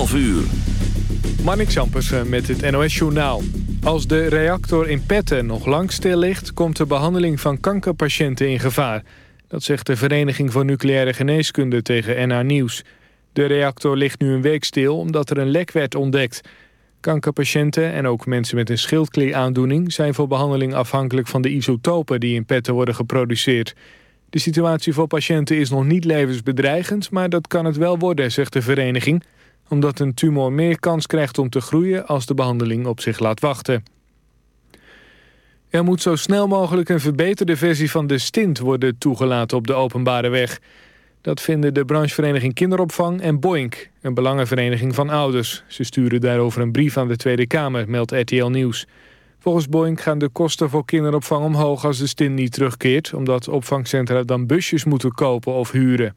12 uur. Sampersen met het NOS-journaal. Als de reactor in Petten nog lang stil ligt... komt de behandeling van kankerpatiënten in gevaar. Dat zegt de Vereniging voor Nucleaire Geneeskunde tegen NH Nieuws. De reactor ligt nu een week stil omdat er een lek werd ontdekt. Kankerpatiënten en ook mensen met een schildklieaandoening... zijn voor behandeling afhankelijk van de isotopen die in Petten worden geproduceerd... De situatie voor patiënten is nog niet levensbedreigend... maar dat kan het wel worden, zegt de vereniging... omdat een tumor meer kans krijgt om te groeien... als de behandeling op zich laat wachten. Er moet zo snel mogelijk een verbeterde versie van de stint... worden toegelaten op de openbare weg. Dat vinden de branchevereniging Kinderopvang en Boink... een belangenvereniging van ouders. Ze sturen daarover een brief aan de Tweede Kamer, meldt RTL Nieuws... Volgens Boeing gaan de kosten voor kinderopvang omhoog als de stint niet terugkeert... omdat opvangcentra dan busjes moeten kopen of huren.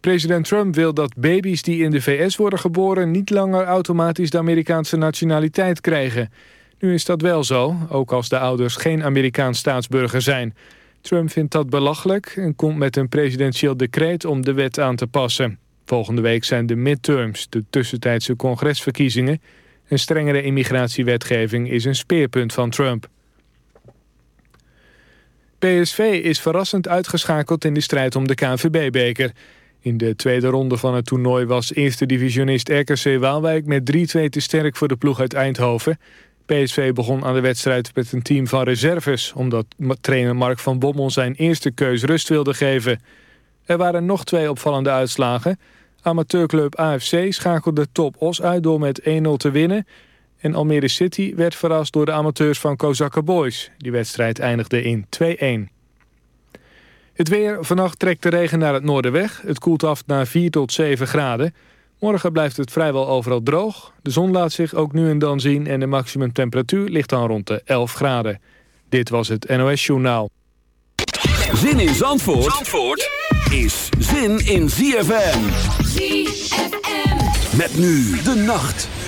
President Trump wil dat baby's die in de VS worden geboren... niet langer automatisch de Amerikaanse nationaliteit krijgen. Nu is dat wel zo, ook als de ouders geen Amerikaans staatsburger zijn. Trump vindt dat belachelijk en komt met een presidentieel decreet om de wet aan te passen. Volgende week zijn de midterms, de tussentijdse congresverkiezingen... Een strengere immigratiewetgeving is een speerpunt van Trump. PSV is verrassend uitgeschakeld in de strijd om de KNVB-beker. In de tweede ronde van het toernooi was eerste divisionist RKC Waalwijk... met 3-2 te sterk voor de ploeg uit Eindhoven. PSV begon aan de wedstrijd met een team van reserves... omdat trainer Mark van Bommel zijn eerste keus rust wilde geven. Er waren nog twee opvallende uitslagen... Amateurclub AFC schakelde Top Os uit door met 1-0 te winnen. En Almere City werd verrast door de amateurs van Kozakka Boys. Die wedstrijd eindigde in 2-1. Het weer. Vannacht trekt de regen naar het noorden weg. Het koelt af naar 4 tot 7 graden. Morgen blijft het vrijwel overal droog. De zon laat zich ook nu en dan zien... en de maximumtemperatuur ligt dan rond de 11 graden. Dit was het NOS Journaal. Zin in Zandvoort, Zandvoort? is zin in ZFM. ZFM. Met nu de nacht.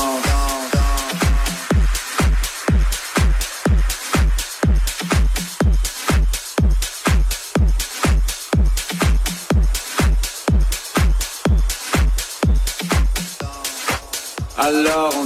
귀여워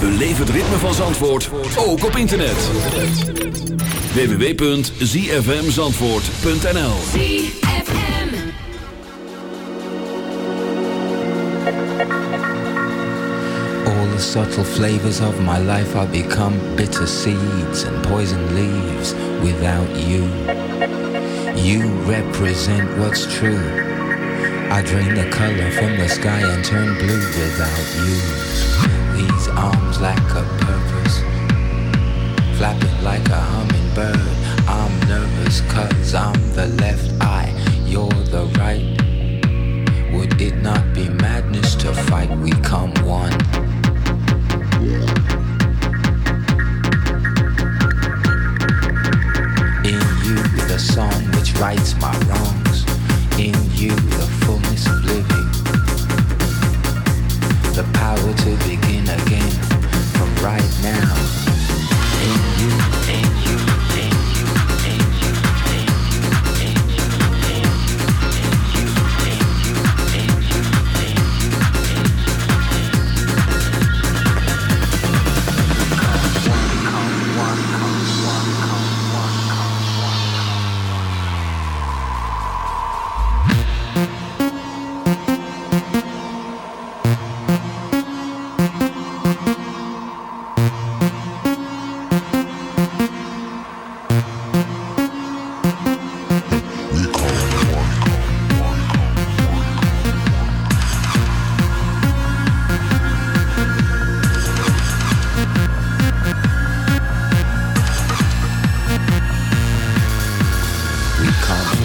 Beleef het ritme van Zandvoort, ook op internet. www.zfmzandvoort.nl ZFM All the subtle flavors of my life have become bitter seeds and poison leaves without you. You represent what's true. I drain the color from the sky and turn blue without you. These arms lack a purpose, flapping like a hummingbird. I'm nervous cause I'm the left eye, you're the right. Would it not be madness to fight? We come one. In you, the song which rights my wrongs. In right now. gmail.com.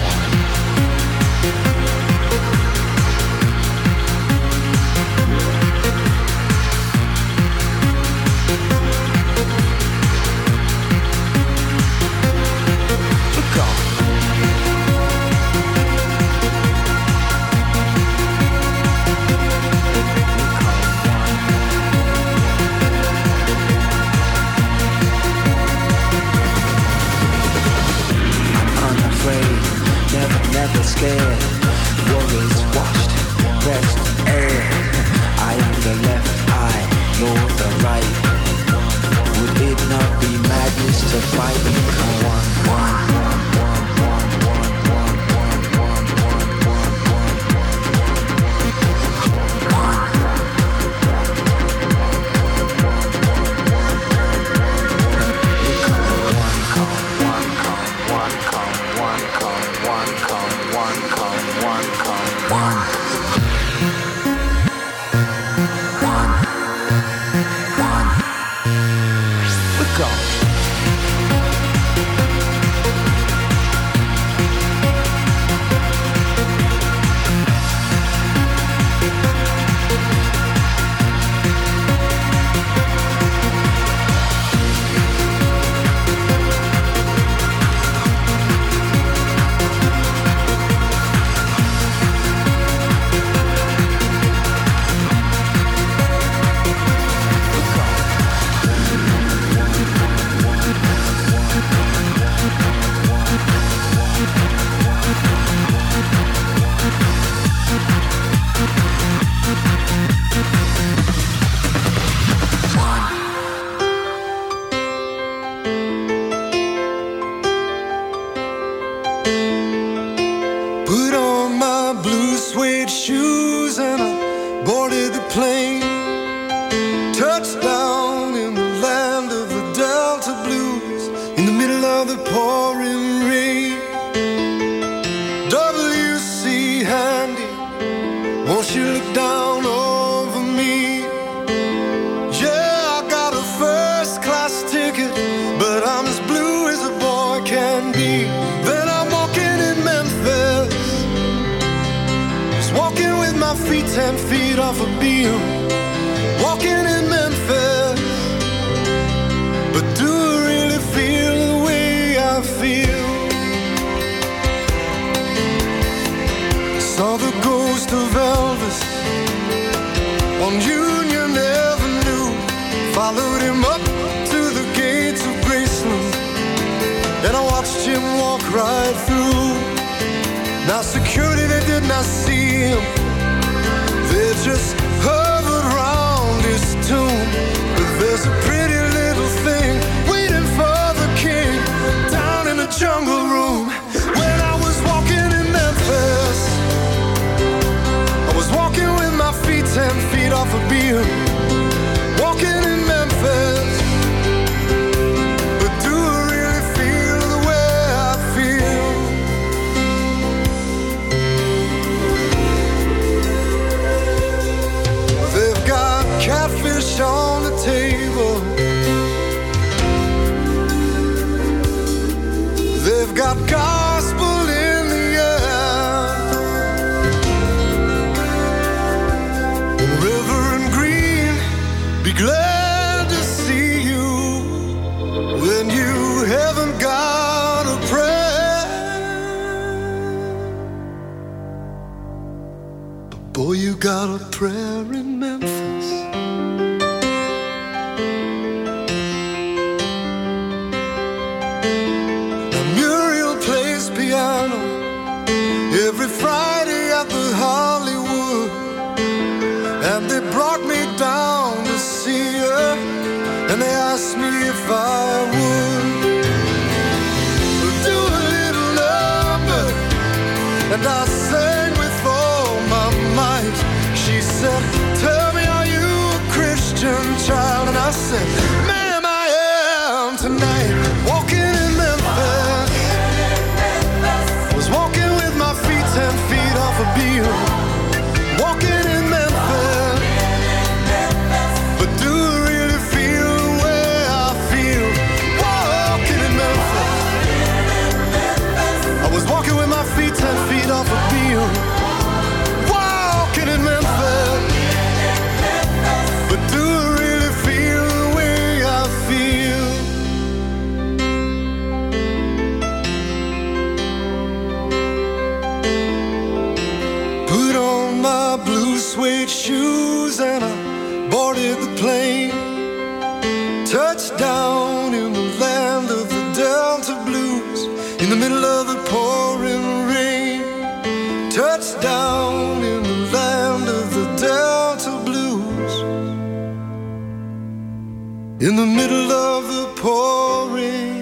glad. in the middle of the pouring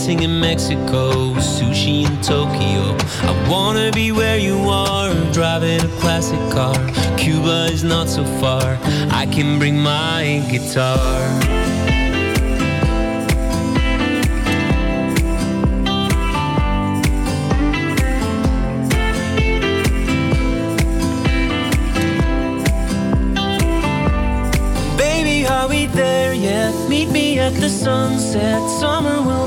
Dancing in Mexico, sushi in Tokyo. I wanna be where you are, driving a classic car. Cuba is not so far, I can bring my guitar. Baby, are we there yet? Meet me at the sunset. Summer will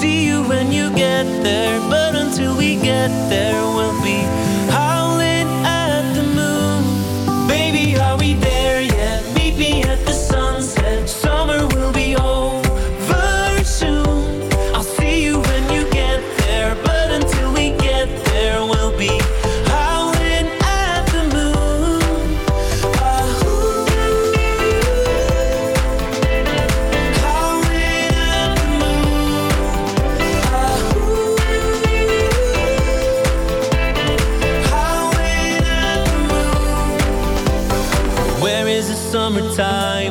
see you when you get there, but until we get there, we'll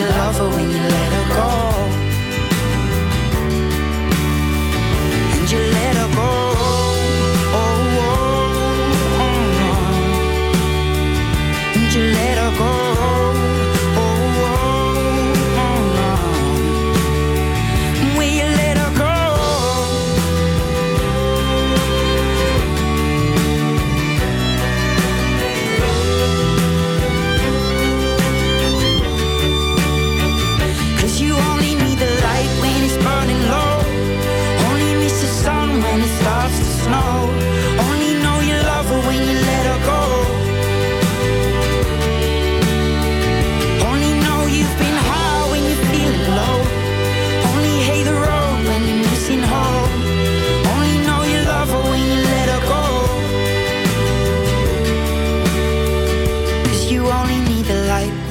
Love her when you let her go.